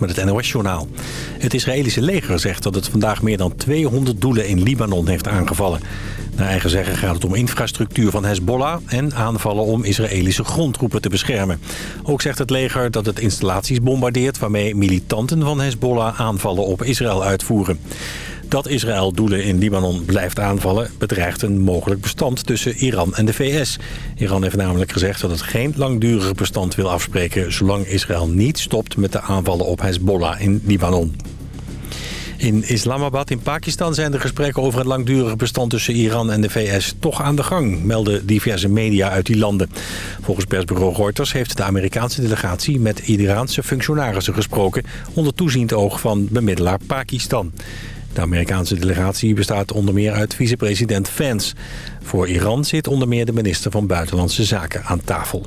Met het NOS-journaal. Het Israëlische leger zegt dat het vandaag meer dan 200 doelen in Libanon heeft aangevallen. Naar eigen zeggen gaat het om infrastructuur van Hezbollah... en aanvallen om Israëlische grondtroepen te beschermen. Ook zegt het leger dat het installaties bombardeert... waarmee militanten van Hezbollah aanvallen op Israël uitvoeren. Dat Israël doelen in Libanon blijft aanvallen... bedreigt een mogelijk bestand tussen Iran en de VS. Iran heeft namelijk gezegd dat het geen langdurig bestand wil afspreken... zolang Israël niet stopt met de aanvallen op Hezbollah in Libanon. In Islamabad in Pakistan zijn de gesprekken over het langdurig bestand tussen Iran en de VS toch aan de gang, melden diverse media uit die landen. Volgens persbureau Reuters heeft de Amerikaanse delegatie met Iraanse functionarissen gesproken onder toeziend oog van bemiddelaar Pakistan. De Amerikaanse delegatie bestaat onder meer uit vicepresident Vance. Voor Iran zit onder meer de minister van Buitenlandse Zaken aan tafel.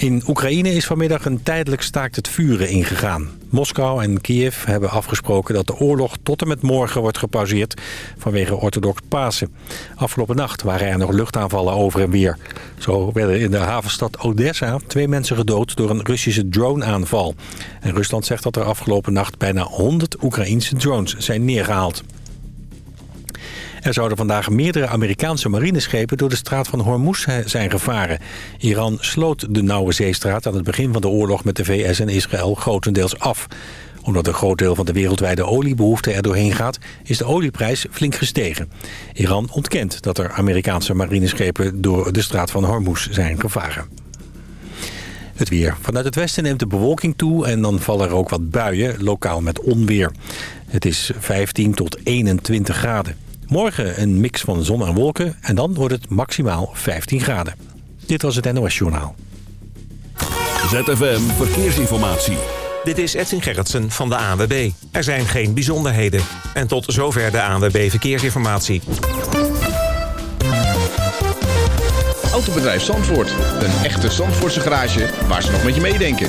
In Oekraïne is vanmiddag een tijdelijk staakt het vuren ingegaan. Moskou en Kiev hebben afgesproken dat de oorlog tot en met morgen wordt gepauzeerd vanwege orthodox Pasen. Afgelopen nacht waren er nog luchtaanvallen over en weer. Zo werden in de havenstad Odessa twee mensen gedood door een Russische droneaanval. En Rusland zegt dat er afgelopen nacht bijna 100 Oekraïnse drones zijn neergehaald. Er zouden vandaag meerdere Amerikaanse marineschepen door de straat van Hormuz zijn gevaren. Iran sloot de Nauwe Zeestraat aan het begin van de oorlog met de VS en Israël grotendeels af. Omdat een groot deel van de wereldwijde oliebehoefte er doorheen gaat, is de olieprijs flink gestegen. Iran ontkent dat er Amerikaanse marineschepen door de straat van Hormuz zijn gevaren. Het weer. Vanuit het westen neemt de bewolking toe en dan vallen er ook wat buien, lokaal met onweer. Het is 15 tot 21 graden. Morgen een mix van zon en wolken en dan wordt het maximaal 15 graden. Dit was het NOS Journaal. ZFM Verkeersinformatie. Dit is Edwin Gerritsen van de ANWB. Er zijn geen bijzonderheden. En tot zover de ANWB Verkeersinformatie. Autobedrijf Zandvoort. Een echte Zandvoortse garage waar ze nog met je meedenken.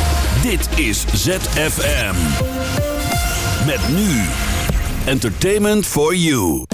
Dit is ZFM. Met nu. Entertainment for you.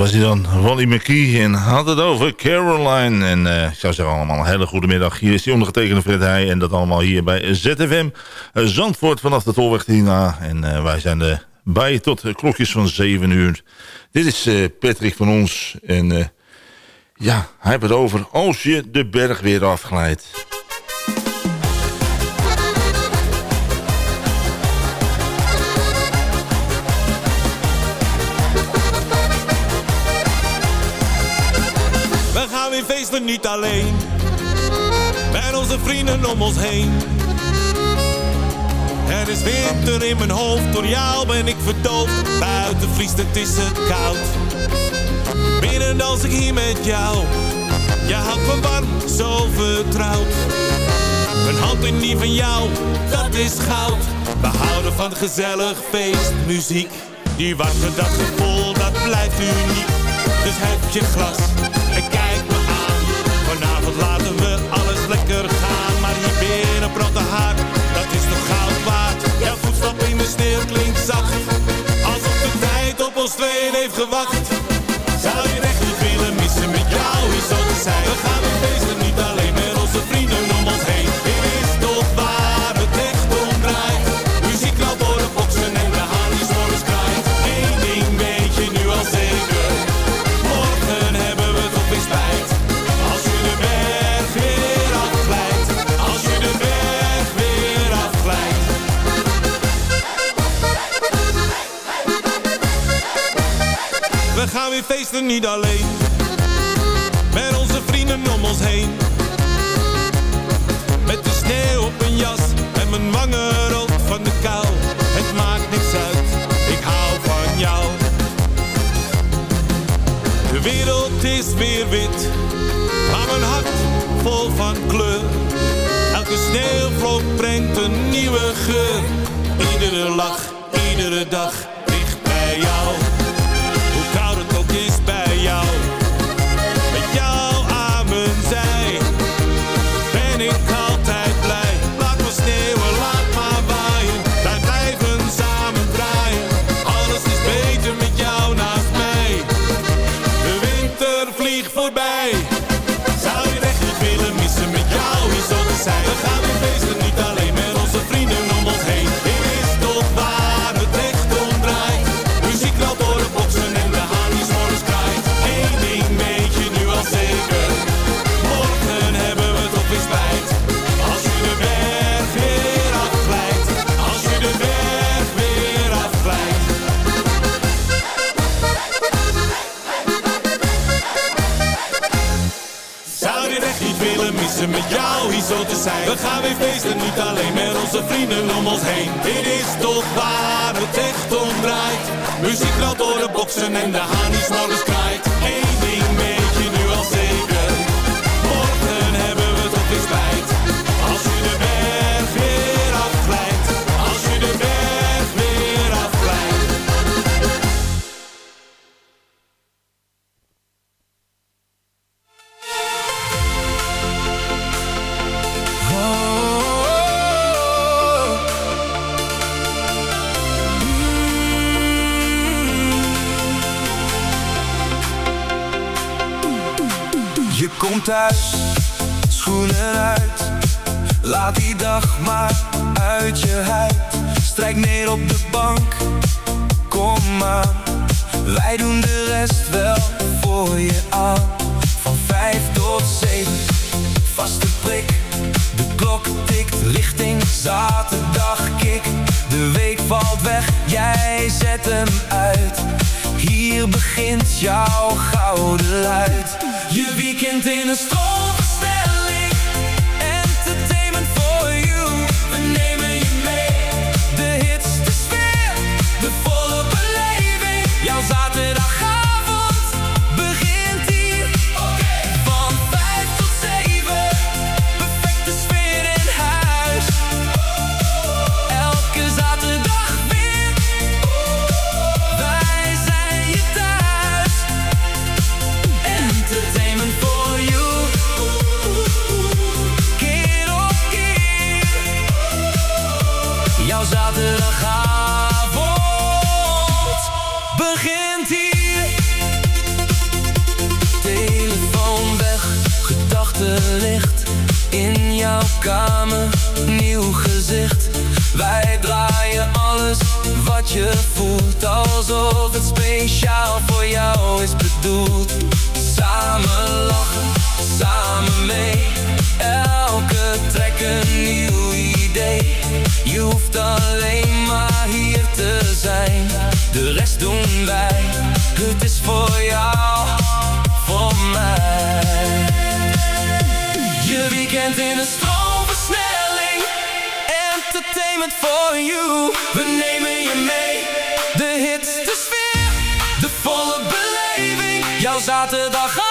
Was hij dan. Wally McKee en had het over Caroline. En eh, ik zou zeggen allemaal een hele goede middag. Hier is die ondergetekende Fred Heij. En dat allemaal hier bij ZFM. Uh, Zandvoort vanaf de Tolweg hierna. En uh, wij zijn erbij tot klokjes van 7 uur. Dit is uh, Patrick van ons. En ja, hij heeft het over als je de berg weer afglijdt. Feesten niet alleen. Met onze vrienden om ons heen. Er is winter in mijn hoofd, door jou ben ik verdoofd. Buiten vriest het is het koud. Binnen dans ik hier met jou. Je houdt me warm, zo vertrouwd. Mijn hand in die van jou, dat is goud. We houden van gezellig feest, muziek. Die warme daggevoel, dat blijft uniek. Dus heb je glas en kijk. Vanavond laten we alles lekker gaan. Maar hier binnen brandt de haard, dat is toch goud waard. Jouw voetstap in de sneeuw klinkt zacht. Alsof de tijd op ons tweeën heeft gewacht. Zou je echt niet willen missen met jou hier zo te zijn? We gaan Weer feesten niet alleen. Met onze vrienden om ons heen. Met de sneeuw op een jas en mijn wangen rood van de kou. Het maakt niks uit, ik hou van jou. De wereld is weer wit, maar mijn hart vol van kleur. Elke sneeuwvlok brengt een nieuwe geur. Iedere lach, iedere dag dicht bij jou. We gaan weer feesten, niet alleen met onze vrienden om ons heen. Dit is toch waar het echt om draait. Muziek door de boksen en de s'morgens kraait. Je. Van vijf tot zeven, vaste prik. De klok tikt richting zaterdag kick. De week valt weg, jij zet hem uit. Hier begint jouw gouden luid. Je weekend in een stroomversnelling. 我们。Zaterdag.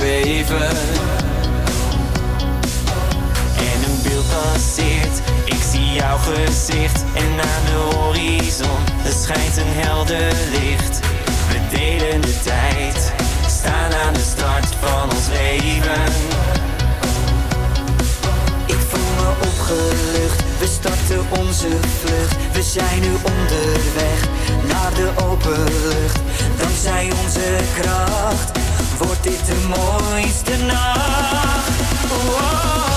En een beeld passeert, ik zie jouw gezicht. En aan de horizon, er schijnt een helder licht. We delen de tijd, staan aan de start van ons leven. Ik voel me opgelucht, we starten onze vlucht. We zijn nu onderweg naar de open lucht. Dankzij onze kracht wordt dit de mooiste nacht. Wow.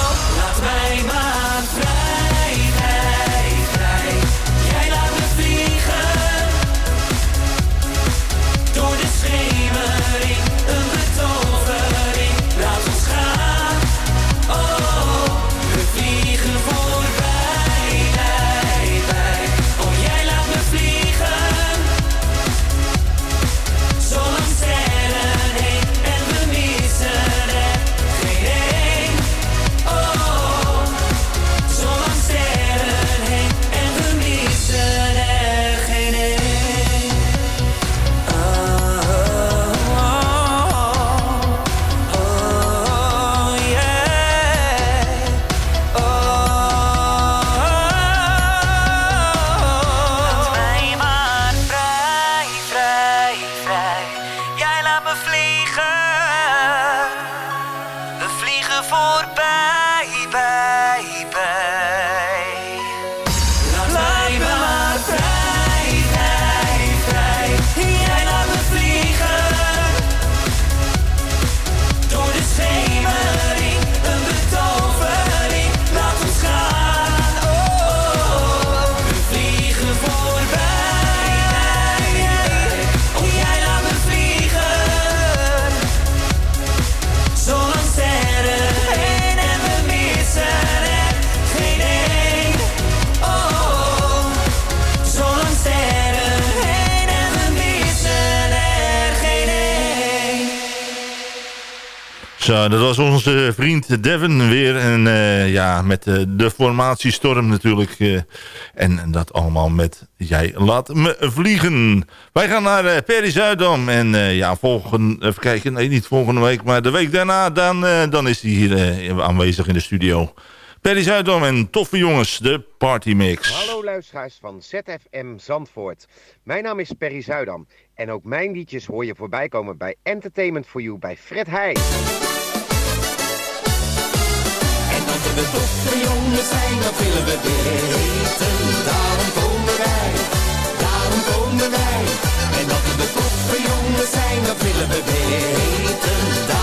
Zo, dat was onze vriend Devin weer. En eh, ja, met uh, de formatiestorm natuurlijk. Uh, en dat allemaal met Jij laat me vliegen. Wij gaan naar Perry Zuidam. En ja, volgende, even kijken. Nee, niet volgende week, maar de week daarna. Dan, dan is hij hier aanwezig in de studio. Perry Zuidam en toffe jongens, de partymix. Hallo luisteraars van ZFM Zandvoort. Mijn naam is Perry Zuidam. En ook mijn liedjes hoor je voorbij komen bij Entertainment for You bij Fred Heij. we toffe jongens zijn, dat willen we weten. Daarom komen wij, daarom komen wij. En dat we toffe jongens zijn, dat willen we weten.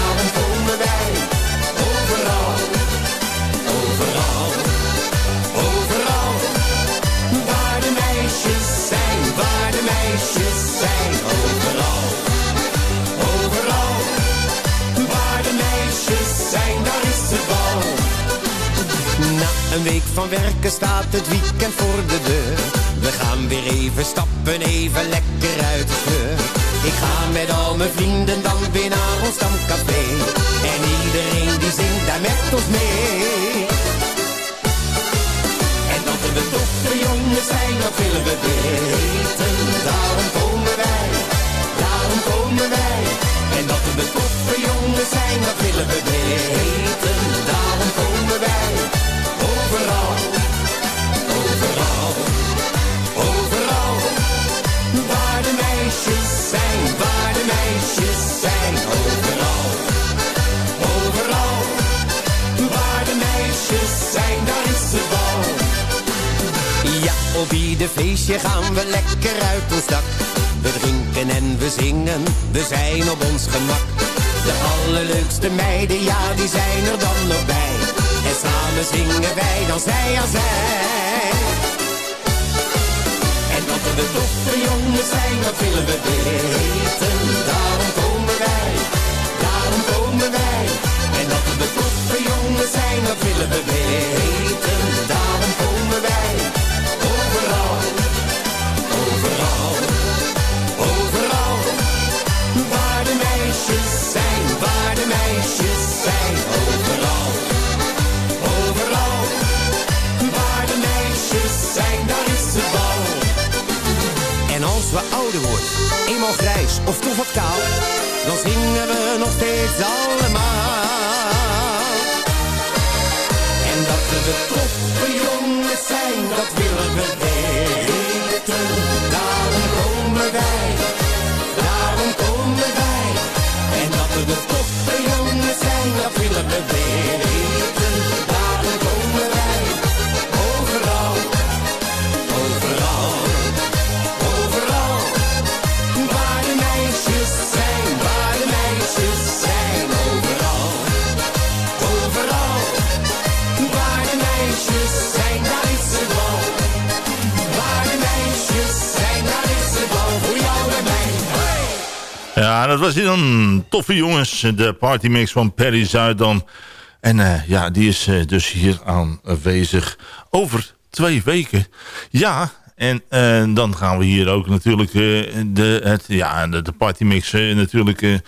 Na een week van werken staat het weekend voor de deur. We gaan weer even stappen, even lekker uit de kleur. Ik ga met al mijn vrienden dan weer naar ons stamcafé. En iedereen die zingt daar met ons mee. En dat we toffe jongens zijn, dat willen we weten. Daarom komen wij, daarom komen wij. En dat we toffe jongens zijn, dat willen we weten. Ieder feestje gaan we lekker uit ons dak. We drinken en we zingen, we zijn op ons gemak. De allerleukste meiden, ja, die zijn er dan nog bij. En samen zingen wij dan zij aan zij. En dat we toffe jongens zijn, dat willen we weten. Daarom komen wij, daarom komen wij. En dat we toffe jongens zijn, dat willen we weten. Daarom als we ouder worden, eenmaal grijs of toch wat kaal, dan zingen we nog steeds allemaal. En dat we toffe jongens zijn, dat willen we. Hier dan toffe jongens. De partymix van Perry Zuidam. En eh, ja, die is eh, dus hier aanwezig over twee weken. Ja, en eh, dan gaan we hier ook natuurlijk de, het, ja, de, partymix natuurlijk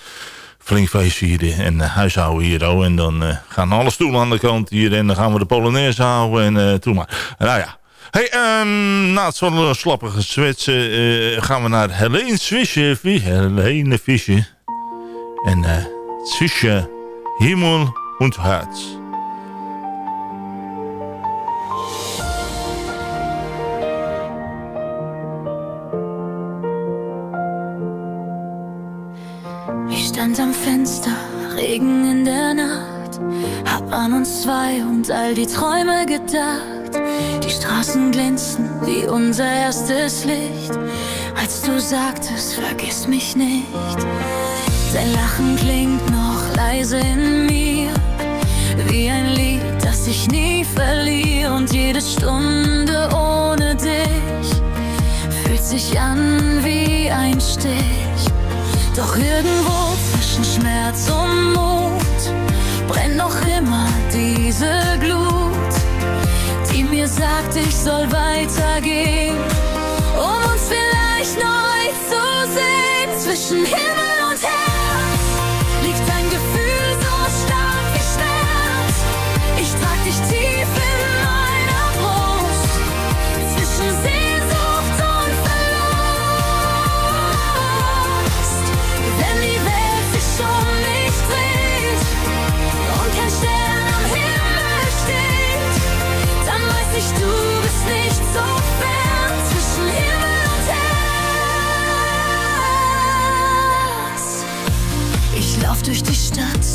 flink feest vieren. En huishouden hier ook. En dan gaan alle stoelen aan de kant hier. En dan gaan we de Polonaise houden. En toen maar. Nou ja. Hey, um, na het zo'n slappige zwetsen gaan we naar Helene Swisje. Helene Fische. En uh, Swisje Himmel und Herz. Ich stand am Fenster, Regen in der Nacht, hab an uns zwei und all die Träume gedacht. Die Straßen glänzten wie unser erstes Licht, als du sagtest, vergiss mich nicht. Dein Lachen klingt noch leise in mir, wie ein Lied, das ich nie verliere und jede Stunde ohne dich fühlt sich an wie ein Stich. Doch irgendwo zwischen Schmerz und Mut brennt noch immer diese Glut, die mir sagt, ich soll weitergehen, um uns vielleicht neu zu sehen. Zwischen Himmel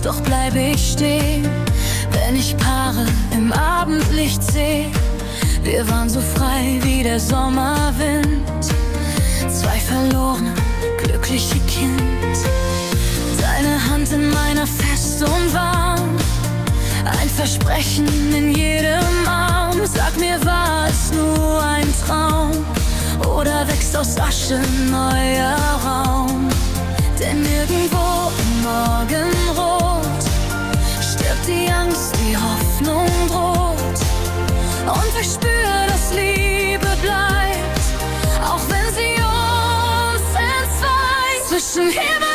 doch bleib ich stehen, wenn ich Paare im Abendlicht sehe. Wir waren so frei wie der Sommerwind, zwei verlorene, glückliche Kind. Deine Hand in meiner fest und warm, ein Versprechen in jedem Arm. Sag mir, war es nur ein Traum oder wächst aus Asche neuer Raum? Denn irgendwo im Morgenrot die Angst, die Hoffnung droht. Und wir spüren, dass Liebe bleibt, auch wenn sie uns entzweit. Zwischen Himmel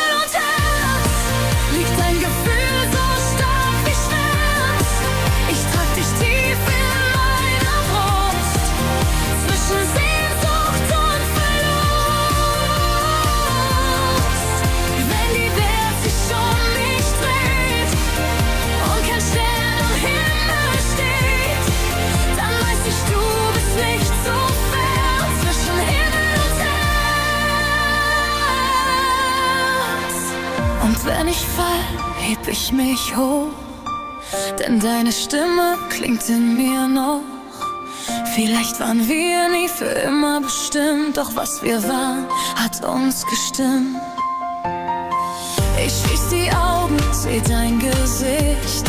Und wenn ich fall, heb ich mich hoch, denn deine Stimme klingt in mir noch. Vielleicht waren wir nie für immer bestimmt, doch was wir waren, hat uns gestimmt. Ich schließ die Augen, seh dein Gesicht.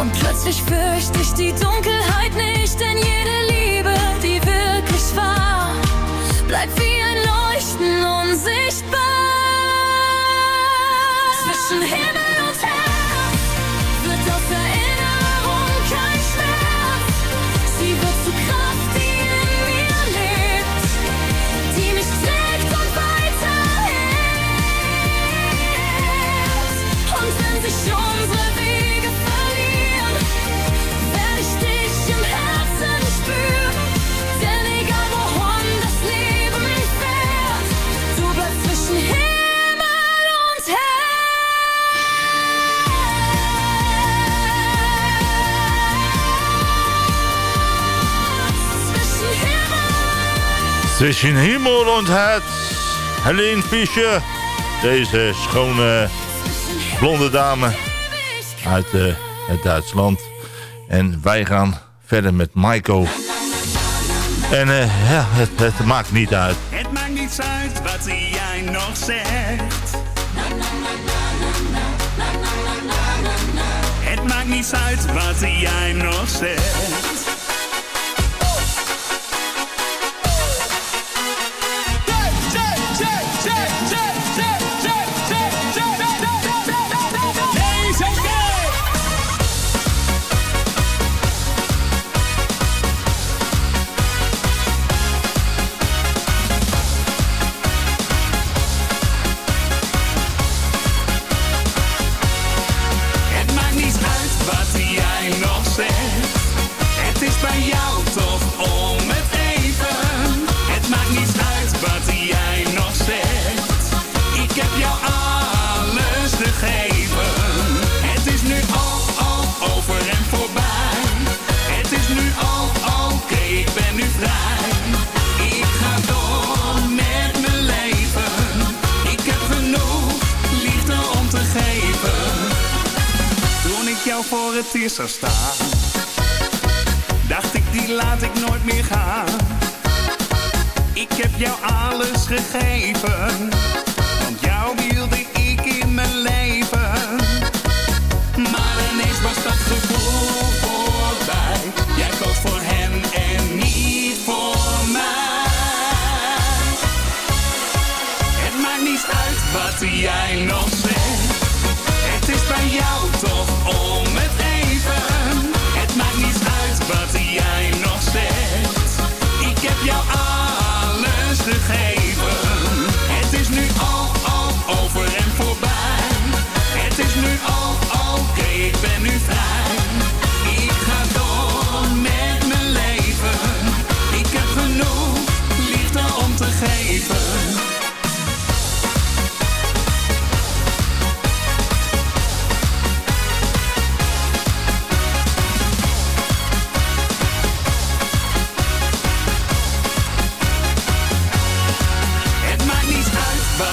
Und plötzlich fürchte ich die Dunkelheit nicht, denn jede Liebe, die wirklich war, bleibt wie ein Leuchten unsichtbar. Zwischen Himmel Zwischen Himmel und Herz. Helene Fischer. Deze schone blonde dame uit eh, het Duitsland. En wij gaan verder met Maiko. En eh, ja, het, het maakt niet uit. Het maakt niets uit wat jij nog zegt. Het maakt niets uit wat jij nog zegt.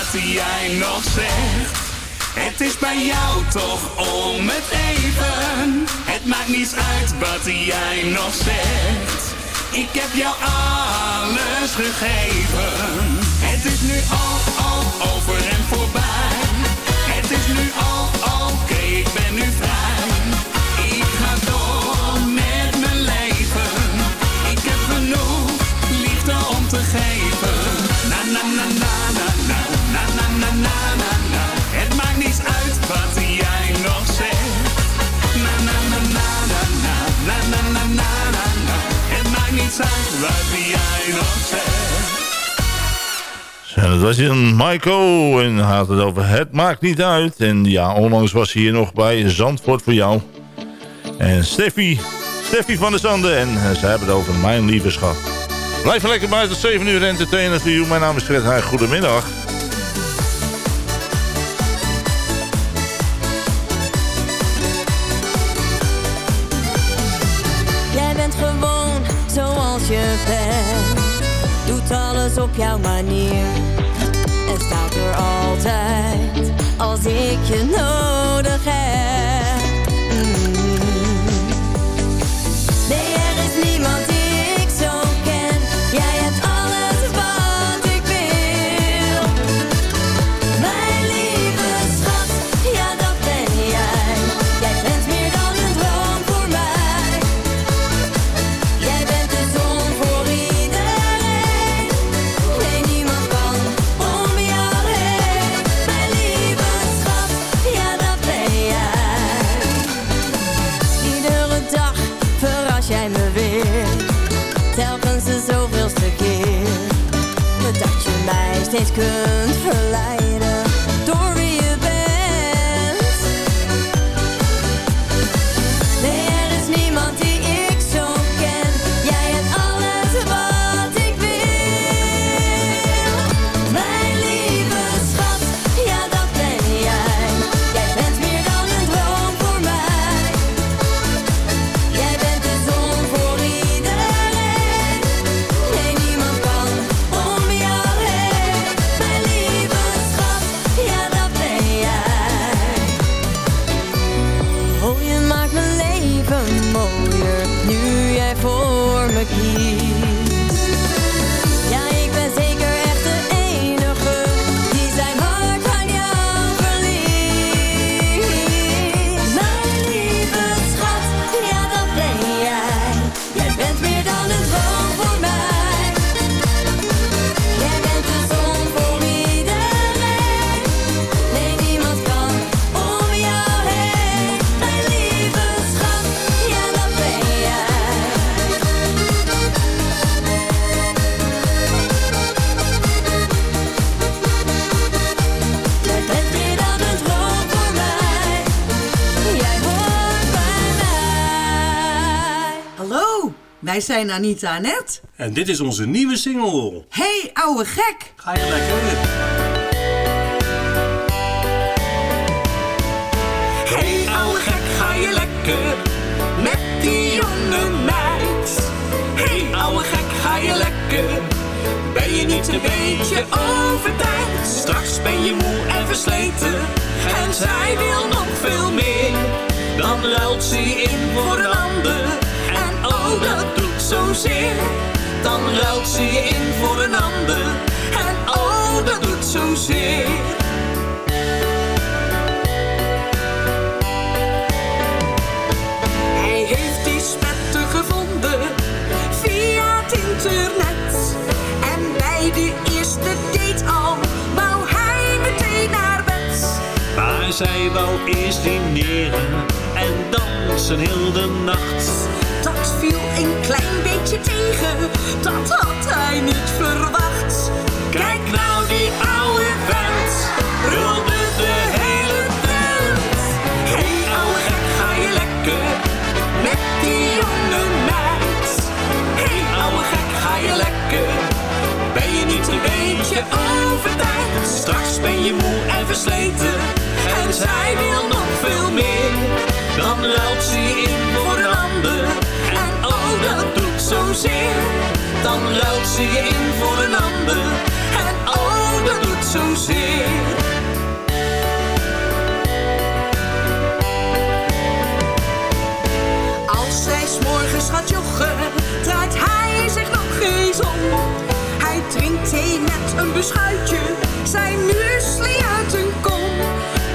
Wat jij nog zegt. Het is bij jou toch om het even. Het maakt niets uit wat jij nog zegt. Ik heb jou alles gegeven. Het is nu al, al over en voorbij. Het is nu al, oké, ik ben nu vrij. Wat jij nog. En dat was een Maiko en had het over het maakt niet uit. En ja, onlangs was hij hier nog bij Zandvoort voor jou. En Steffi, Steffi van der Zanden en eh, ze hebben het over mijn lieve schat. Blijf lekker tot 7 uur entertainer voor jou. Mijn naam is Fred Heij. Goedemiddag. Op jouw manier. En staat er altijd als ik je nodig jij me weer. Telkens de zoveelste keer. Dat je mij steeds kunt verleiden. Wij zijn Anita en Net. En dit is onze nieuwe single. Hey, ouwe gek. Ga je lekker? Hey ouwe gek, ga je lekker met die jonge meid? Hey ouwe gek, ga je lekker? Ben je niet een beetje overtijd? Straks ben je moe en versleten en zij wil nog veel meer. Dan ruilt ze in voor een ander en oh dat doet zozeer. Dan ruilt ze je in voor een ander en oh dat doet zozeer. Hij heeft die spetter gevonden via het internet. En bij de eerste date al wou hij meteen naar bed. Maar zij wou eerst dineren en dansen heel de nacht. Dat viel een klein beetje tegen, dat had hij niet verwacht. Kijk nou die oude vent, brulde de hele tent. Hey ouwe gek, ga je lekker met die jonge meid? Hey ouwe gek, ga je lekker? Ben je niet een beetje overtijd? Straks ben je moe en versleten en zij wil nog veel meer. Dan ruilt ze in voor een ander. En oh, dat doet zozeer. Dan ruilt ze in voor een ander. En oh, dat doet zozeer. Als zij s'morgens gaat joggen, draait hij zich nog geen om. Hij drinkt thee met een beschuitje, zijn muesli uit een kom.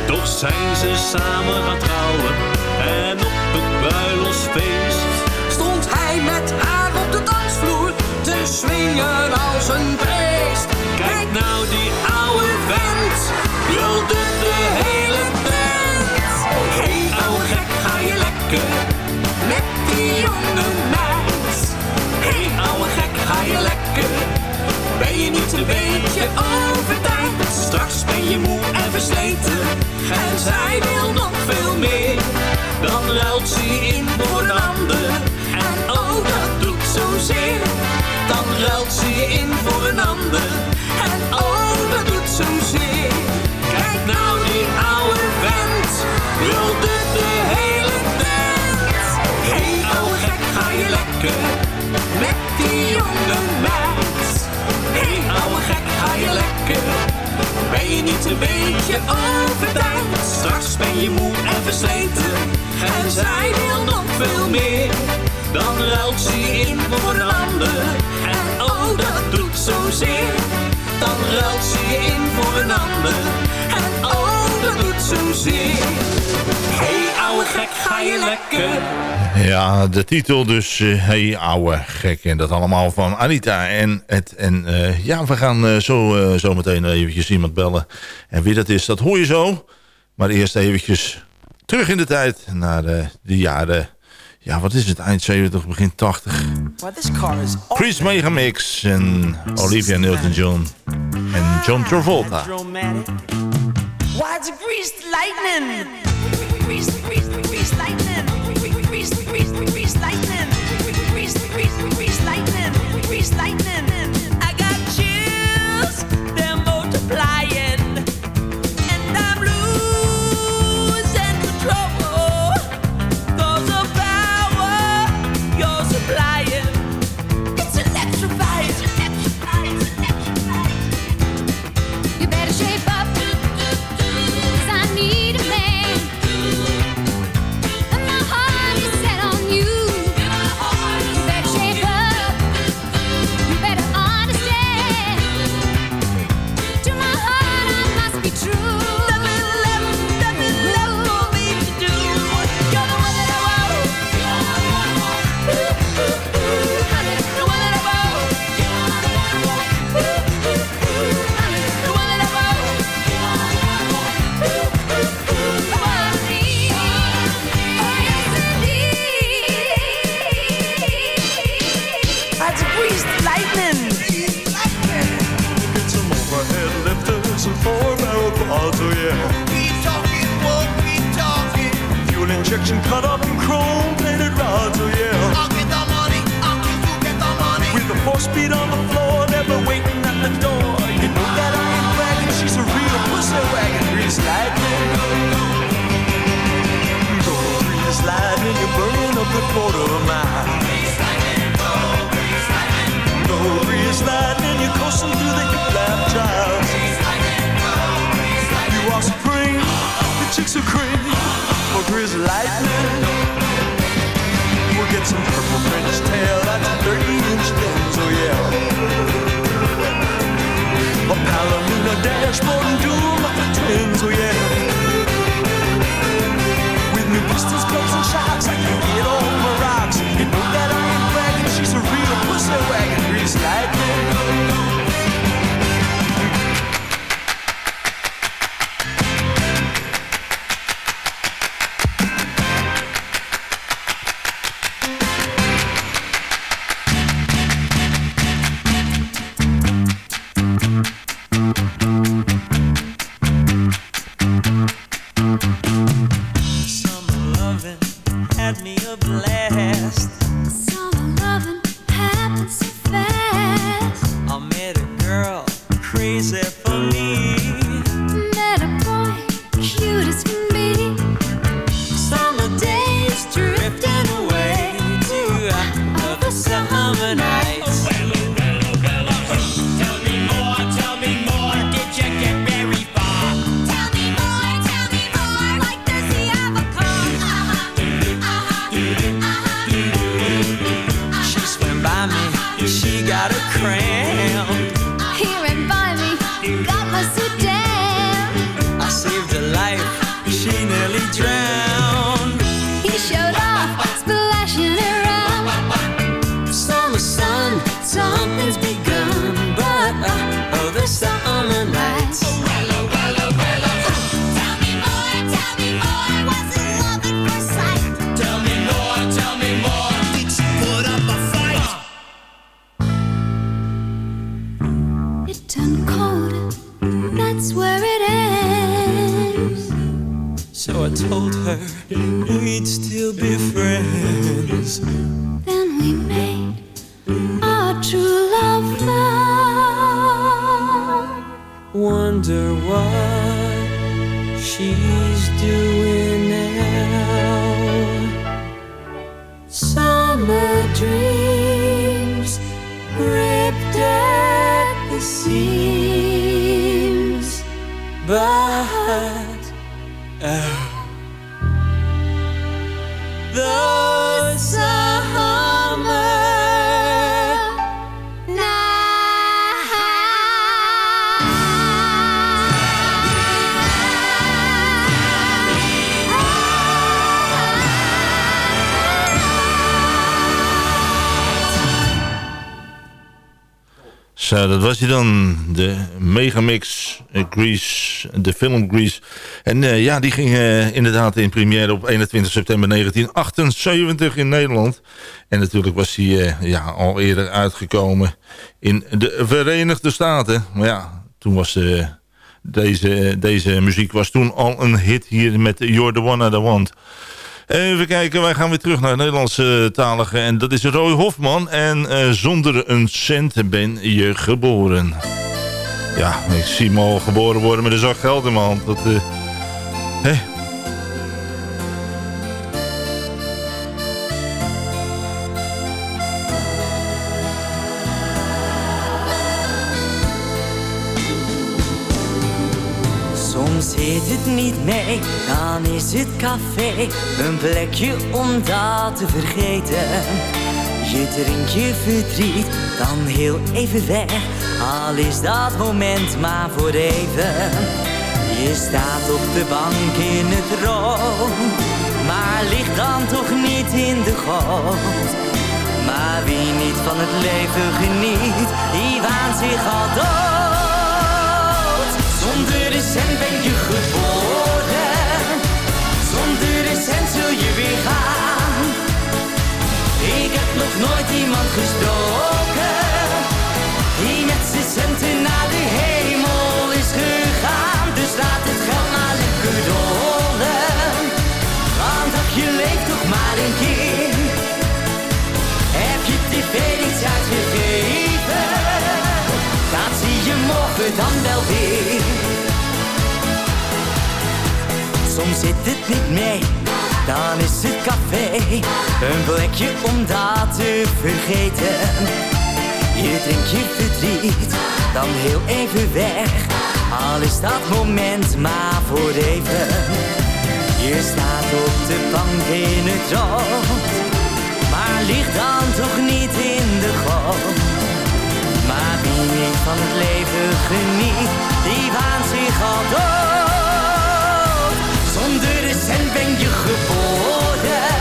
Toch zijn ze samen gaan trouwen en op het bruiloftsfeest Stond hij met haar op de dansvloer te swingen als een beest. Kijk nou die oude vent, wilde de hele tent. Hey ouwe gek, ga je lekker met die jonge meid? Hey ouwe gek, ga je lekker? Ben je niet een beetje overtijd? Straks ben je moe en versleten en zij wil nog veel meer. Dan ruilt ze in voor een ander En oh, dat doet zozeer. Dan ruilt ze in voor een ander En oh, dat doet zozeer. Kijk nou die oude vent, wilde de hele tent. Hey ouwe gek, ga je lekker met die jonge meid? Hey ouwe gek, ga je lekker? Ben je niet een beetje overtijd? Straks ben je moe en versleten en zij wil nog veel meer. Dan ruilt ze in voor een ander En oh, dat doet zozeer. Dan ruilt ze in voor een ander En oh, dat doet zozeer. Ouwe gek, ga je lekker? Ja, de titel dus, eh, hey ouwe gek. En dat allemaal van Anita en het. En eh, ja, we gaan eh, zo, zo meteen eventjes iemand bellen. En wie dat is, dat hoor je zo. Maar eerst eventjes terug in de tijd naar de, de jaren... Ja, wat is het? Eind 70, begin 80. Chris Megamix en Olivia Newton-John. En John Travolta. Why it's greased lightning? Greased, greased, greased lightning. But oh, the Zo, dat was hij dan. De Megamix eh, Grease, de film Grease. En eh, ja, die ging eh, inderdaad in première op 21 september 1978 in Nederland. En natuurlijk was hij eh, ja, al eerder uitgekomen in de Verenigde Staten. Maar ja, toen was eh, deze, deze muziek was toen al een hit hier met You're the One I Want. Even kijken, wij gaan weer terug naar Nederlandse talige. En dat is Roy Hofman. En eh, zonder een cent ben je geboren. Ja, ik zie me al geboren worden met een zak geld in mijn hand. Dat, eh? Zit het niet mee, dan is het café een plekje om dat te vergeten. Je drinkt je verdriet, dan heel even weg, al is dat moment maar voor even. Je staat op de bank in het rood, maar ligt dan toch niet in de goot. Maar wie niet van het leven geniet, die waant zich al dood. Zonder de cent ben nooit iemand gesproken, die met zijn centen naar de hemel is gegaan. Dus laat het geld maar lekker rollen, want ach, je leeft toch maar een keer. Heb je tv iets uitgegeven? Dat zie je morgen dan wel weer. Soms zit het niet mee, dan is het café een plekje om dat te vergeten. Je drinkt je verdriet, dan heel even weg, al is dat moment maar voor even. Je staat op de bank in het rood, maar ligt dan toch niet in de goot. Maar wie niet van het leven geniet, die waant zich al dood. Zonder de cent ben je geboren,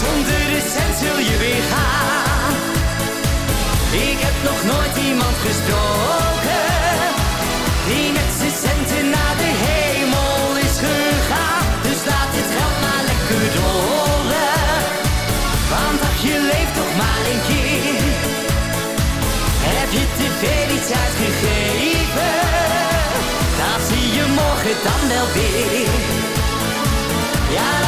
zonder de cent zul je weer gaan. Ik heb nog nooit iemand gesproken, dan wel weer. Ja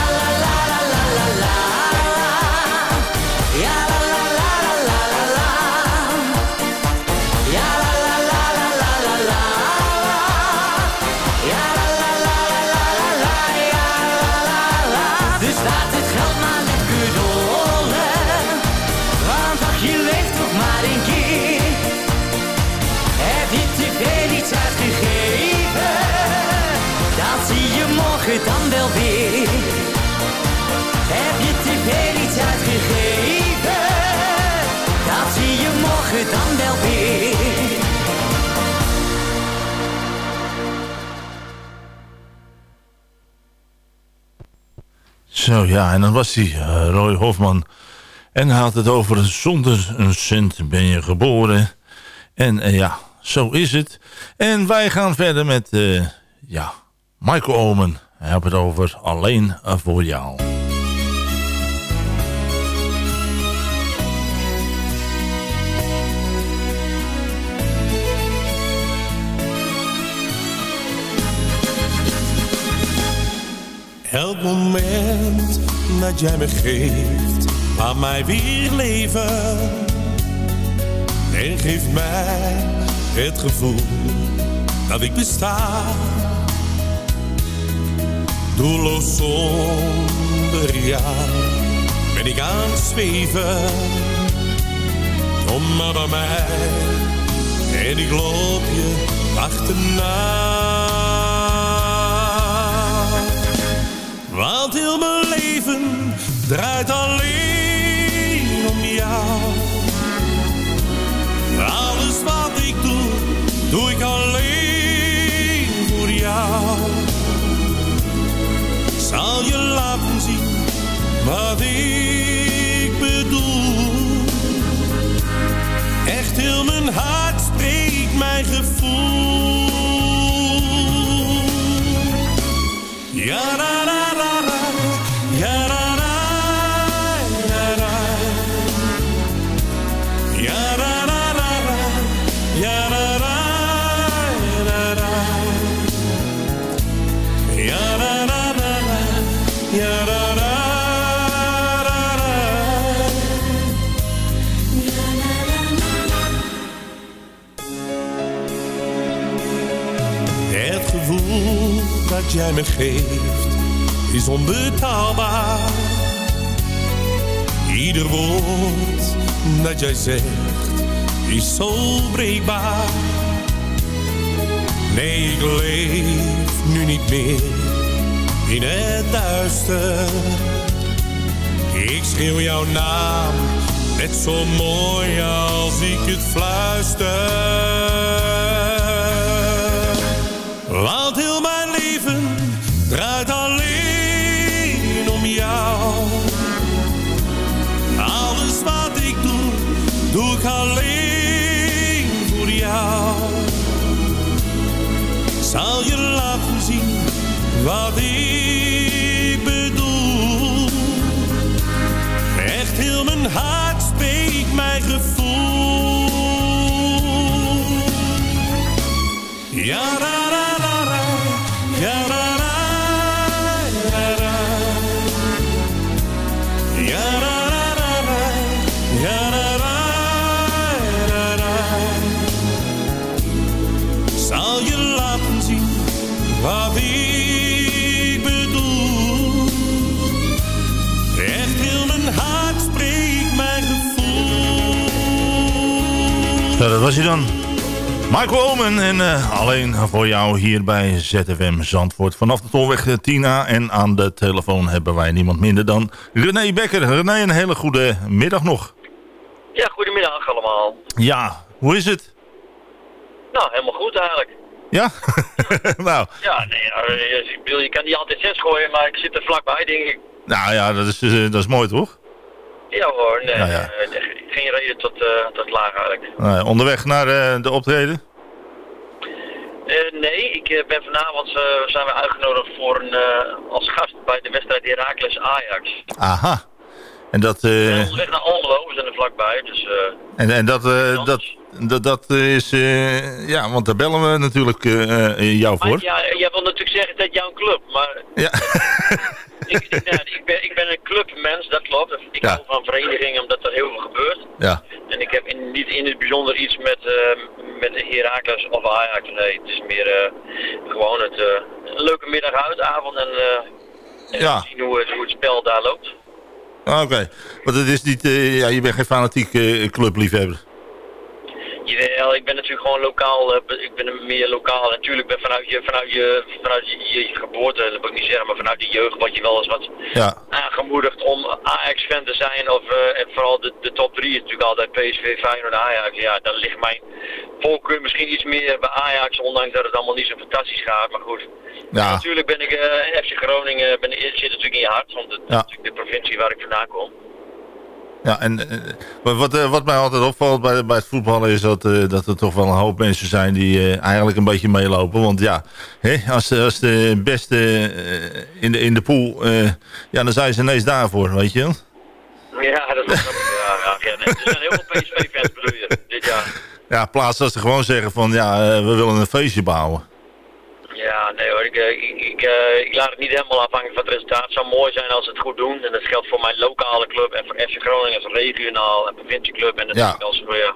morgen dan wel weer. Heb je veel iets uitgegeven? Dat zie je morgen dan wel weer. Zo ja, en dan was hij, eh, Roy Hofman. En hij had het over zonder een cent ben je geboren. En eh, ja, zo is het. En wij gaan verder met, eh, ja, Michael Omen. Help het over Alleen voor jou. Elk moment dat jij me geeft, aan mij weer leven. En geef mij het gevoel dat ik besta Doelloos zonder jou ben ik aan het zweven. Kom maar bij mij en ik loop je achterna. Want heel mijn leven draait alleen om jou. Alles wat ik doe, doe ik alleen zal je laten zien wat ik bedoel. Echt heel mijn hart spreekt mijn gevoel. Ja, jij me geeft is onbetaalbaar. Ieder woord dat jij zegt is zo breekbaar. Nee, ik leef nu niet meer in het duister. Ik schreeuw jouw naam net zo mooi als ik het fluister. Want heel mijn leven draait alleen om jou. Alles wat ik doe, doe ik alleen voor jou. Zal je laten zien wat ik bedoel. Echt heel mijn hart spreekt mijn gevoel. Ja, dat was hij dan. Michael Omen en eh, alleen voor jou hier bij ZFM Zandvoort. Vanaf de tolweg eh, Tina en aan de telefoon hebben wij niemand minder dan René Becker. René, een hele goede middag nog. Ja, goedemiddag allemaal. Ja, hoe is het? Nou, helemaal goed eigenlijk. Ja? nou, Ja, nee, je, ik bedoel, je kan niet altijd zes gooien, maar ik zit er vlakbij, denk ik. nou ja, dat is, eh, dat is mooi toch? Ja hoor, nee, ja. eh, nee, geen reden tot, eh, tot laag eigenlijk. Nou, onderweg naar eh, de optreden? Nee, ik ben vanavond eh, zijn we uitgenodigd voor een, als gast bij de wedstrijd Heracles Ajax. Aha. En dat, eh, Onderweg naar Almelo, we zijn er vlakbij, dus... en, en dat, eh, dat, dat, dat is... ja, want daar bellen we natuurlijk jou maar voor. ja, jij wil natuurlijk zeggen dat jouw club, maar Ja. ik, ik, nou, ik, ben, ik ben een clubmens, dat klopt. Ik Ja. hou van verenigingen omdat er heel veel gebeurt. Ja. En ik heb in, niet in het bijzonder iets met, eh met Heracles of Ajax. Nee, het is meer eh, gewoon het, eh, een leuke middag uit, avond en, en Ja. zien hoe, het- hoe het spel daar loopt. Ah, Oké. Want het is niet... ja, je bent geen fanatiek clubliefhebber. Jawel, ik ben natuurlijk gewoon lokaal, eh, ik ben meer lokaal. Natuurlijk ben vanuit je, vanuit je, vanuit je, je geboorte, dat wil ik niet zeggen, maar vanuit de jeugd word je wel eens wat Ja. aangemoedigd om Ajax-fan te zijn. Of, eh, en vooral de, de top 3 is natuurlijk altijd PSV, Feyenoord en Ajax. Ja, dan ligt mijn voorkeur misschien iets meer bij Ajax, ondanks dat het allemaal niet zo fantastisch gaat. Maar goed, Ja. natuurlijk ben ik eh, FC Groningen, ben, zit natuurlijk in je hart, want het is natuurlijk de provincie waar ik vandaan kom. Ja, en eh, wat, wat, eh, wat mij altijd opvalt bij, bij het voetballen is dat, eh, dat er toch wel een hoop mensen zijn die eigenlijk een beetje meelopen. Want ja, hè, als, de- als de beste in, de, in de pool, ja, dan zijn ze ineens daarvoor, weet je wel. Ja, dat is ja, ja, ja, nee, Er zijn heel veel PSV-fans bedoel je, dit jaar. Ja, plaats dat ze gewoon zeggen van, ja, we willen een feestje bouwen. Ja, nee hoor, ik, eh, ik, ik, eh, ik laat het niet helemaal afhangen van het resultaat. Het zou mooi zijn als ze het goed doen. En dat geldt voor mijn lokale club en voor FC Groningen als regionaal en provincieclub. En natuurlijk Ja. als voor ja.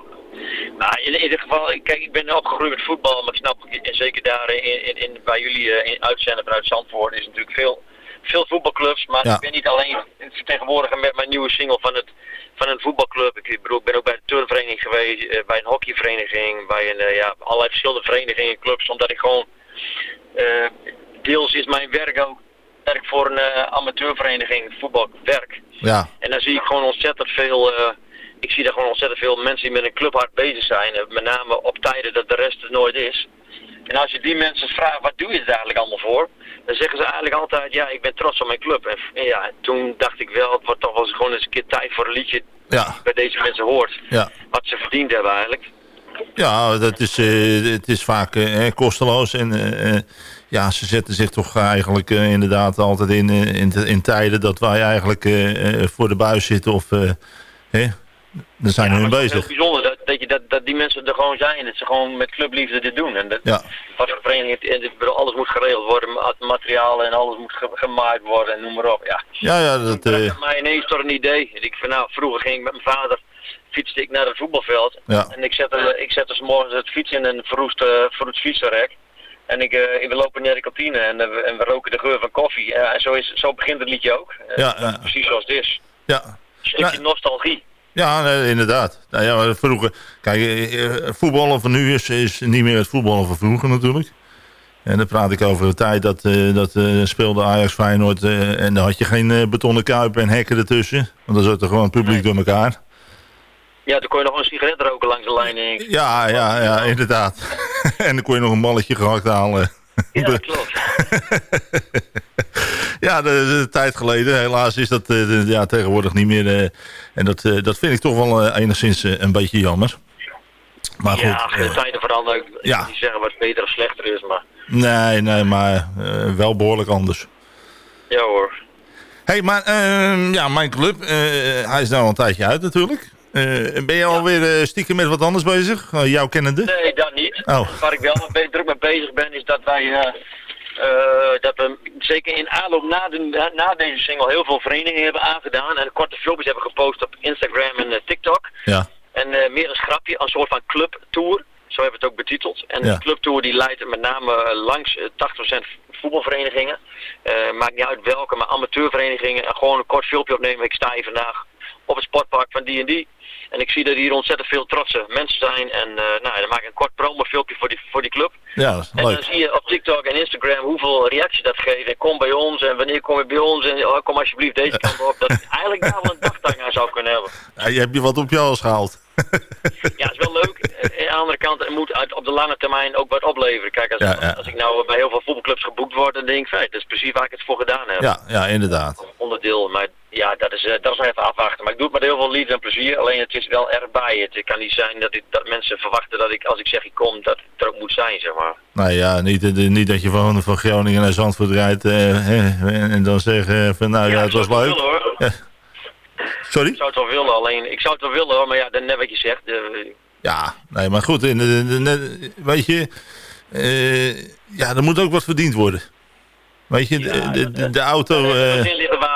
Maar in, ieder geval, ik- kijk, ik ben opgegroeid met voetbal, maar ik snap, en zeker daar in, in, in, bij jullie eh, in uitzenden vanuit Zandvoort, is natuurlijk veel, veel voetbalclubs. Maar Ja. ik ben niet alleen vertegenwoordiger met mijn nieuwe single van, het, van een voetbalclub. Ik, bedoel, ik ben ook bij een turnvereniging geweest, eh, bij een hockeyvereniging, bij een, eh, ja, allerlei verschillende verenigingen, clubs, omdat ik gewoon eh, deels is mijn werk ook werk voor een eh, amateurvereniging voetbalwerk. Ja, En dan zie ik gewoon ontzettend veel, eh, ik zie daar gewoon ontzettend veel mensen die met een club hard bezig zijn. eh, met name op tijden dat de rest er nooit is. En als je die mensen vraagt, wat doe je het eigenlijk allemaal voor? Dan zeggen ze eigenlijk altijd, ja, ik ben trots op mijn club. En, en ja, toen dacht ik wel, het wordt toch wel eens gewoon eens een keer tijd voor een liedje ja, bij deze mensen hoort. ja. Wat ze verdiend hebben eigenlijk. Ja, dat is, eh, het is vaak eh, kosteloos. En eh, eh, ja, ze zetten zich toch eigenlijk eh, inderdaad altijd in, eh, in, in tijden dat wij eigenlijk eh, eh, voor de buis zitten. Of, eh, hè, dan zijn we hun Het is bezig. heel bijzonder dat, dat, je, dat, dat die mensen er gewoon zijn. Dat ze gewoon met clubliefde dit doen. En dat, Ja, wat vereniging, alles moet geregeld worden, ma- materiaal en alles moet ge- gemaaid worden en noem maar op. Ja. ja, ja dat, eh, bracht mij ineens tot een idee. En ik van nou, vroeger ging ik met mijn vader, fietste ik naar het voetbalveld. Ja. En ik zette, ik zette 's morgens het fiets in een verroest, eh, verroest fietsenrek. En ik, eh, we lopen naar de kantine en, eh, we- en we roken de geur van koffie. Ja, en zo, is, zo begint het liedje ook. Ja. Precies zoals dit is. ja. Een stukje nostalgie. Ja, nee, inderdaad. Nou ja, vroeger, kijk, voetballen van nu is, is niet meer het voetballen van vroeger natuurlijk. En dan praat ik over de tijd dat, dat speelde Ajax Feyenoord en dan had je geen betonnen kuipen en hekken ertussen. Want dan zat er gewoon het publiek door elkaar. Ja, toen kon je nog een sigaret roken langs de lijn. denk ik. Ja, ja, ja, inderdaad. en dan kon je nog een balletje gehakt halen. Ja, dat klopt. Ja, de, de tijd geleden. Helaas is dat eh, de- ja, tegenwoordig niet meer. eh, en dat, eh, dat vind ik toch wel enigszins een beetje jammer. Maar goed. ja, de tijden veranderen. Ik ja. niet zeggen wat beter of slechter is, maar Nee, nee, maar wel behoorlijk anders. ja hoor. hey, maar ehm, ja, mijn club, hij is nou al een tijdje uit natuurlijk. Eh, ben je alweer eh, stiekem met wat anders bezig? Uh, jouw kennende? Nee, dat niet. Oh. Waar ik wel druk mee bezig ben, is dat wij, eh, eh, dat we zeker in aanloop na, de, na, deze single heel veel verenigingen hebben aangedaan. En korte filmpjes hebben gepost op Instagram en eh, TikTok. Ja. En eh, meer een grapje, een soort van clubtour. Zo hebben we het ook betiteld. En Ja. de clubtour die leidt met name eh, langs eh, 80% voetbalverenigingen. Eh, maakt niet uit welke, maar amateurverenigingen. En gewoon een kort filmpje opnemen. Ik sta hier vandaag op het sportpark van die en die. En ik zie dat hier ontzettend veel trotse mensen zijn. En eh, nou, dan maak ik een kort promofilmpje voor die, voor die club. Ja, En dan zie je op TikTok en Instagram hoeveel reacties dat geeft. En kom bij ons en wanneer kom je bij ons en oh, kom alsjeblieft deze kant op. Dat ik eigenlijk daar wel een dagtang aan zou kunnen hebben. Ja, je hebt je wat op je hals gehaald. Ja, is wel leuk. Eh, Aan de andere kant, het moet uit, op de lange termijn ook wat opleveren. Kijk, als, Ja, ja. als ik nou bij heel veel voetbalclubs geboekt word, dan denk ik, feit, dat is precies waar ik het voor gedaan heb. Ja, ja, inderdaad. Onderdeel, maar ja, dat is, eh, dat is nog even afwachten. Maar ik doe het met heel veel liefde en plezier. Alleen het is wel erbij. Het kan niet zijn dat, ik, dat mensen verwachten dat ik, als ik zeg ik kom, dat het er ook moet zijn, zeg maar. Nou ja, niet, eh, niet dat je van, van Groningen naar Zandvoort rijdt eh, hè, en dan zeggen van nou ja, het was leuk. wel hoor. Ja. Sorry? Ik zou het wel willen, alleen ik zou het wel willen hoor, maar ja, dan net wat je zegt. Ja, nee, maar goed, in de, de- de- weet je, ja, er moet ook wat verdiend worden. Weet je, de, de, de, de auto... Er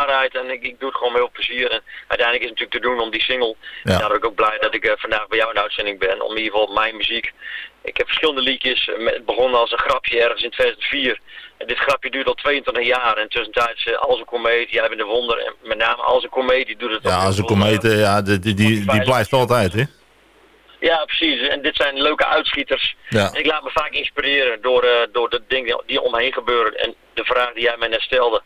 eh, waarheid en ik, ik doe het gewoon met heel plezier. En uiteindelijk is het natuurlijk te doen om die single. Ja. En daarom ben ik ook blij dat ik eh, vandaag bij jou in de uitzending ben. Om in ieder geval mijn muziek. Ik heb verschillende liedjes. eh, Het begon als een grapje ergens in 2004. En dit grapje duurt al 22 jaar. En tussentijds uh, Als een Komeet, Jij bent een wonder. En met name Als een Komeet, die doet het ja, als een komeet, eh, ja, die, die, die, die blijft altijd, hè? Ja, precies. En dit zijn leuke uitschieters. Ja. En ik laat me vaak inspireren door, eh, door de dingen die omheen gebeuren. En de vraag die jij mij net stelde.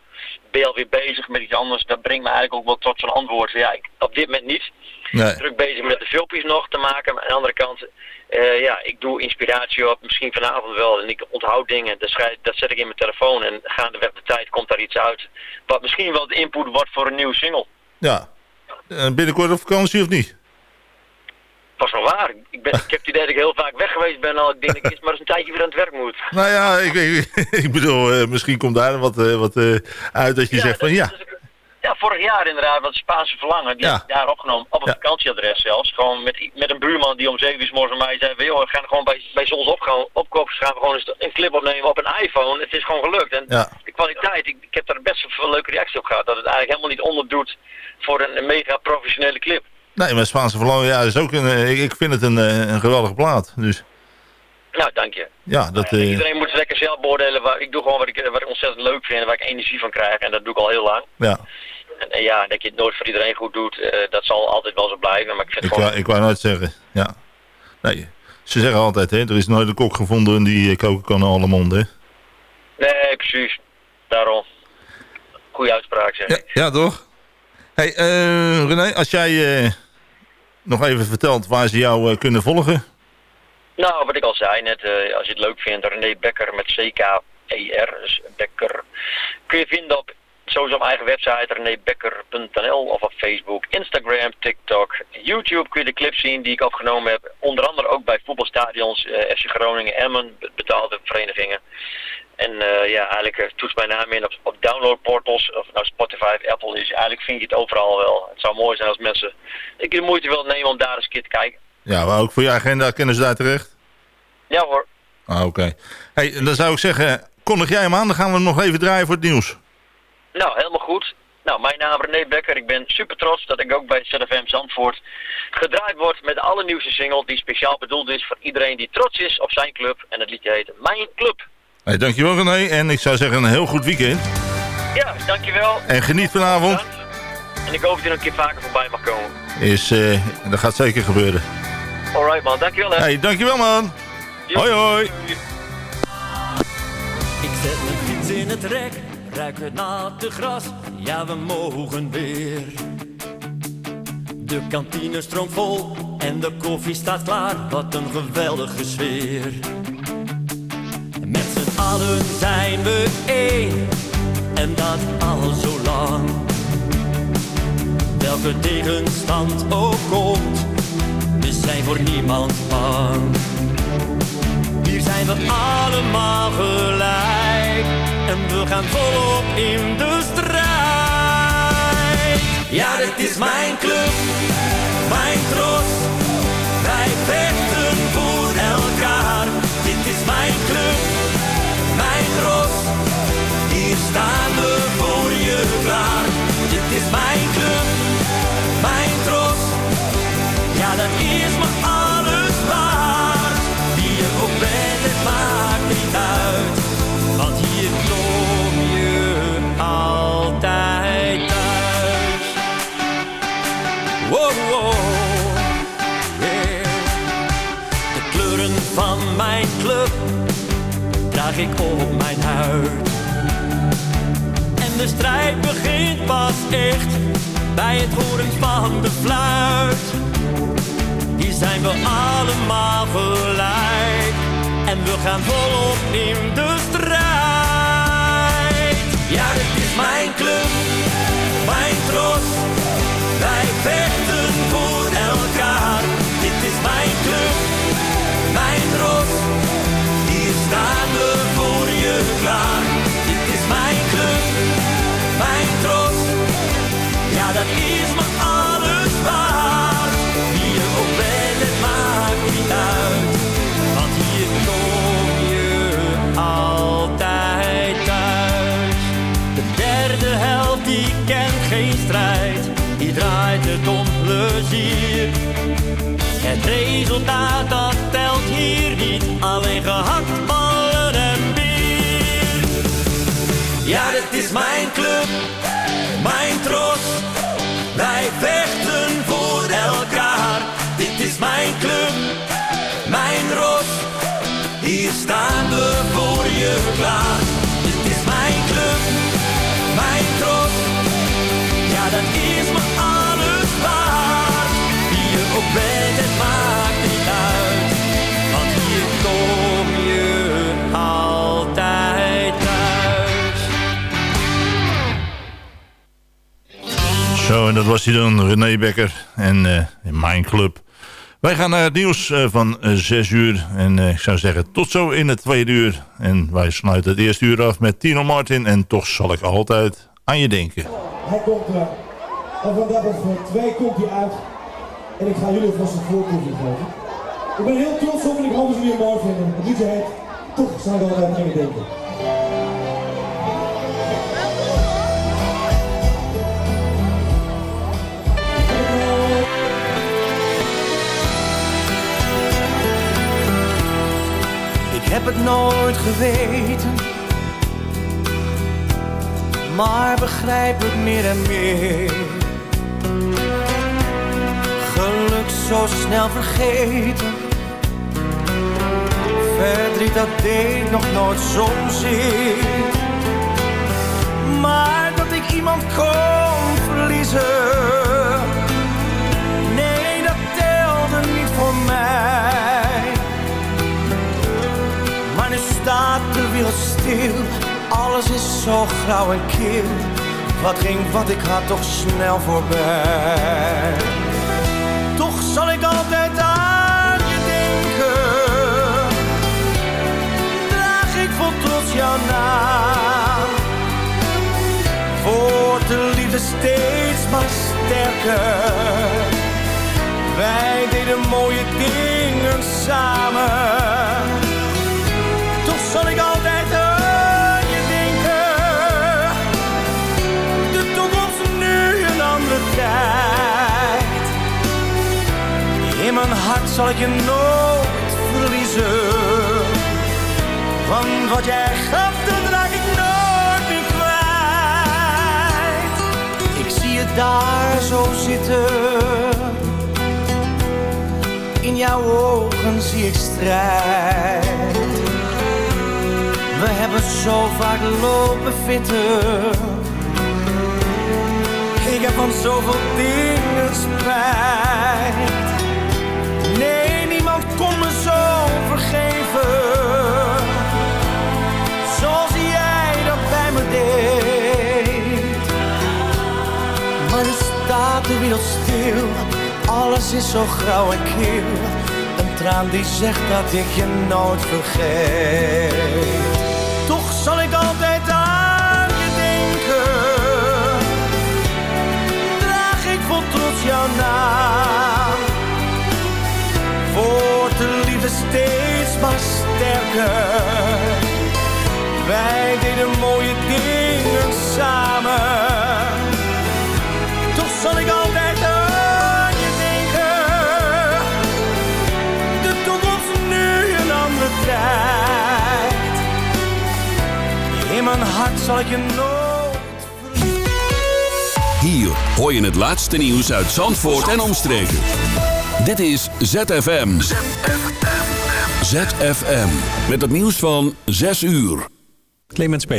Ben je alweer bezig met iets anders? Dat brengt me eigenlijk ook wel tot zo'n antwoord. Ja, ik, op dit moment niet. Nee. Druk bezig met de filmpjes nog te maken. Maar aan de andere kant, eh, ja, ik doe inspiratie op. Misschien vanavond wel. En ik onthoud dingen. Dat, schrijf, dat zet ik in mijn telefoon. En gaandeweg de tijd komt daar iets uit. Wat misschien wel de input wordt voor een nieuwe single. Ja. Binnenkort op vakantie of niet? Pas nog waar. Ik, ben, ik heb het idee dat ik heel vaak weg geweest ben al. Ik denk dat ik maar eens een tijdje weer aan het werk moet. Nou ja, ik, ik, ik bedoel, eh, misschien komt daar wat, eh, wat eh, uit dat je zegt van ja. Ja, vorig jaar inderdaad, wat Spaanse verlangen. Die Ja. heb ik daar opgenomen, op een vakantieadres zelfs. Gewoon met, met een buurman die om zeven uur aan mij zei van... joh, we gaan gewoon bij, bij zonsopkomst gaan we gewoon eens een clip opnemen op een iPhone. Het is gewoon gelukt. En Ja. de kwaliteit, ik, ik heb daar best wel veel leuke reacties op gehad. Dat het eigenlijk helemaal niet onderdoet voor een, een mega professionele clip. Nee, maar Spaanse Verlangen, ja, is ook een, eh, ik, ik vind het een, eh, een geweldige plaat. Dus Nou, dank je. ja, dat... eh, Iedereen moet lekker zelf beoordelen. Waar, ik doe gewoon wat ik, wat ik ontzettend leuk vind en waar ik energie van krijg. En dat doe ik al heel lang. ja. En, en ja, dat je het nooit voor iedereen goed doet, eh, dat zal altijd wel zo blijven. Maar ik vind Ik gewoon... wou, ik wou nooit zeggen, ja. Nee, ze zeggen altijd, hè, er is nooit een kok gevonden die koken kan alle monden. hè. Nee, precies. Daarom. Goeie uitspraak zeg ik. Ja, toch? Hey, eh, René, als jij eh, nog even vertelt waar ze jou eh, kunnen volgen. Nou, wat ik al zei net, als je het leuk vindt, René Becker met C-K-E-R, dus Becker, kun je vinden op sowieso mijn eigen website, renébecker.nl of op Facebook, Instagram, TikTok, YouTube kun je de clips zien die ik opgenomen heb. Onder andere ook bij voetbalstadions, eh, FC Groningen, Emmen, be- betaalde verenigingen. En eh, ja, eigenlijk eh, toets mijn naam in op, op downloadportals, of nou Spotify of Apple is. Eigenlijk vind je het overal wel. Het zou mooi zijn als mensen ik de moeite willen nemen om daar eens een keer te kijken. Ja, maar ook voor je agenda kunnen ze daar terecht. Ja hoor. Ah, oké. Hey, dan zou ik zeggen, kondig jij hem aan, dan gaan we hem nog even draaien voor het nieuws. Nou, helemaal goed. Nou, mijn naam is René Becker. Ik ben super trots dat ik ook bij ZFM Zandvoort gedraaid word met de allernieuwste single die speciaal bedoeld is voor iedereen die trots is op zijn club. En het liedje heet Mijn Club. Hey, dankjewel René en ik zou zeggen een heel goed weekend. Ja, dankjewel. En geniet vanavond. En ik hoop dat je nog een keer vaker voorbij mag komen. Is, eh, dat gaat zeker gebeuren. Alright man, dankjewel hè. Hey, dankjewel man. Hoi hoi. Ik zet mijn fiets in het rek, ruik het natte gras, ja we mogen weer. De kantine stroomt vol en de koffie staat klaar, wat een geweldige sfeer. Allen zijn we één, en dat al zo lang. Welke tegenstand ook komt, we zijn voor niemand bang. Hier zijn we allemaal gelijk en we gaan volop in de strijd. Ja, dit is mijn club, mijn trots. Draag ik op mijn huid. En de strijd begint pas echt bij het horen van de fluit. Hier zijn we allemaal gelijk en we gaan volop in de strijd. Ja, dit is mijn club, mijn trots. Dit is mijn club, mijn trots. Ja, dat is me alles waard. Wie je ook bent, het maakt niet uit. Want hier kom je altijd thuis. De derde helft die kent geen strijd. Die draait het om plezier. Het resultaat dat telt hier niet. Alleen gehakt, club, mijn trots. Wij vechten voor elkaar. Dit is mijn club, mijn ros. Hier staan we voor je klaar. Zo, en dat was hij dan, René Becker en eh, in mijn club. Wij gaan naar het nieuws eh, van 6 uur. En eh, ik zou zeggen, tot zo in het tweede uur. En wij sluiten het eerste uur af met Tino Martin. En toch zal ik altijd, aan je denken. Hij komt er. En vandaag of twee komt hij uit. En ik ga jullie vast een voorproefje geven. Ik ben heel trots op en ik hoop dat jullie het mooi vinden. Het liedje heet Toch zijn we altijd aan je denken. Heb het nooit geweten, maar begrijp het meer en meer. Geluk zo snel vergeten, verdriet dat deed nog nooit zozeer. Maar dat ik iemand kon verliezen, alles is zo grauw en kil. Wat ging wat ik had toch snel voorbij. Toch zal ik altijd aan je denken. Draag ik vol trots jouw naam. Wordt de liefde steeds maar sterker. Wij deden mooie dingen samen. Toch zal ik altijd hart zal ik je nooit verliezen. Want wat jij gaf, dat raak ik nooit meer kwijt. Ik zie je daar zo zitten. In jouw ogen zie ik strijd. We hebben zo vaak lopen fitten. Ik heb van zoveel dingen spijt. Vergeven. Zoals jij dat bij me deed. Maar nu staat de wereld stil. Alles is zo grauw en kil. Een traan die zegt dat ik je nooit vergeet. Toch zal ik altijd aan je denken. Draag ik vol trots jouw. De liefde steeds maar sterker. Wij deden mooie dingen samen. Toch zal ik altijd aan je denken. De toekomst nu een andere tijd. In mijn hart zal ik je nooit Hier hoor je het laatste nieuws uit Zandvoort en omstreken. Dit is ZFM. ZFM. Met het nieuws van 6 uur. Clemens Peters.